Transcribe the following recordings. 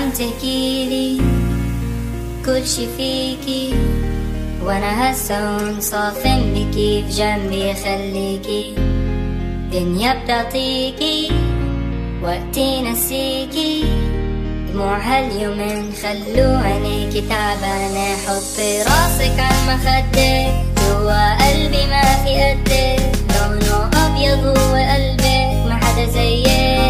عم تحكيلي كل شي فيكي وأنا هسه منصافن كيف جنبي خليكي دنيا بتعطيكي وقتي نسيكي. دموع هاليومين خلو عينيكي تعبانة حطي راسك عالمخدة جوا قلبي ما في قدك لونه أبيض هو قلبك ما حدا زيك.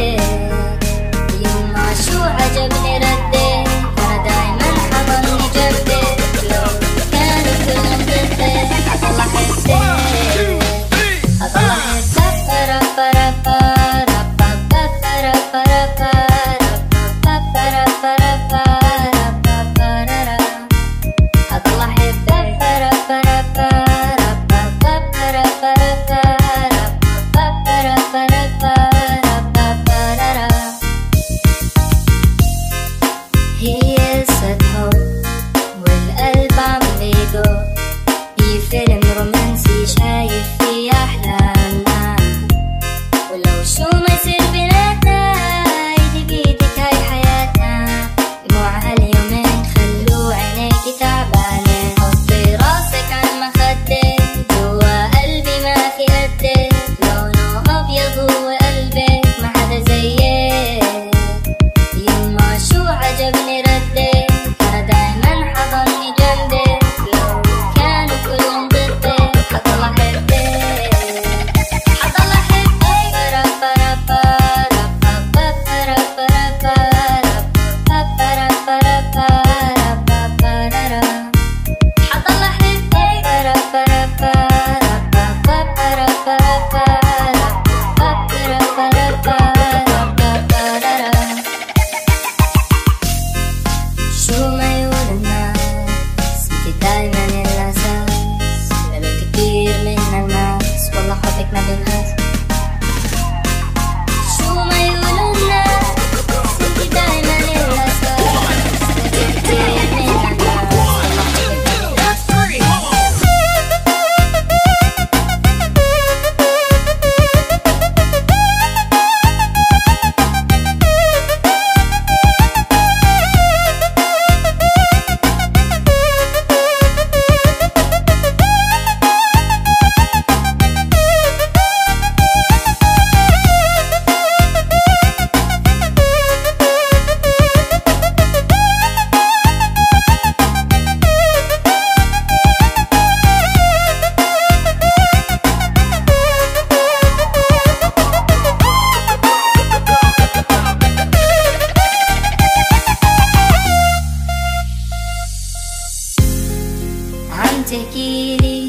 تحكيلي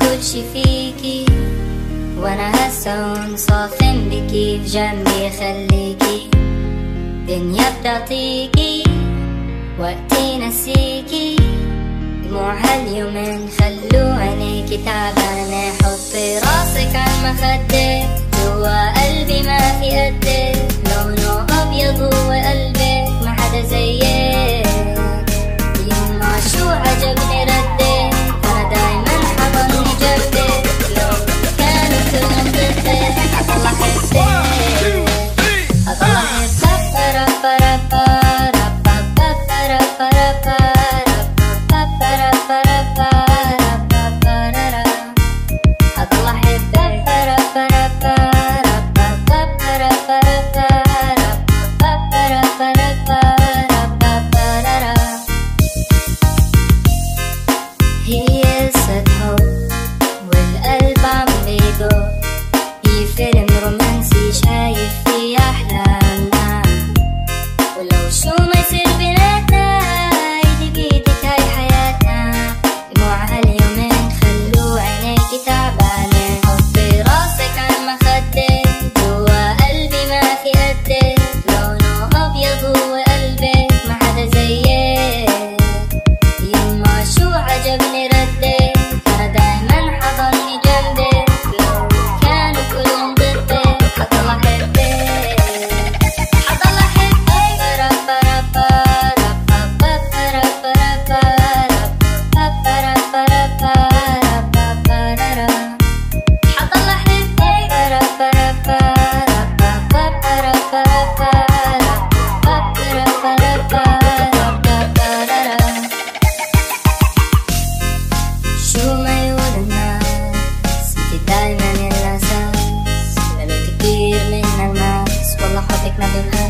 كل شي فيكي وأنا هسه ومصافن بكي في جنبي خليكي. دنيا بتعطيكي وقتي نسيكي. دموع هاليومين خلو عينيكي تعبانة حطي راسك عالمخدة Take my din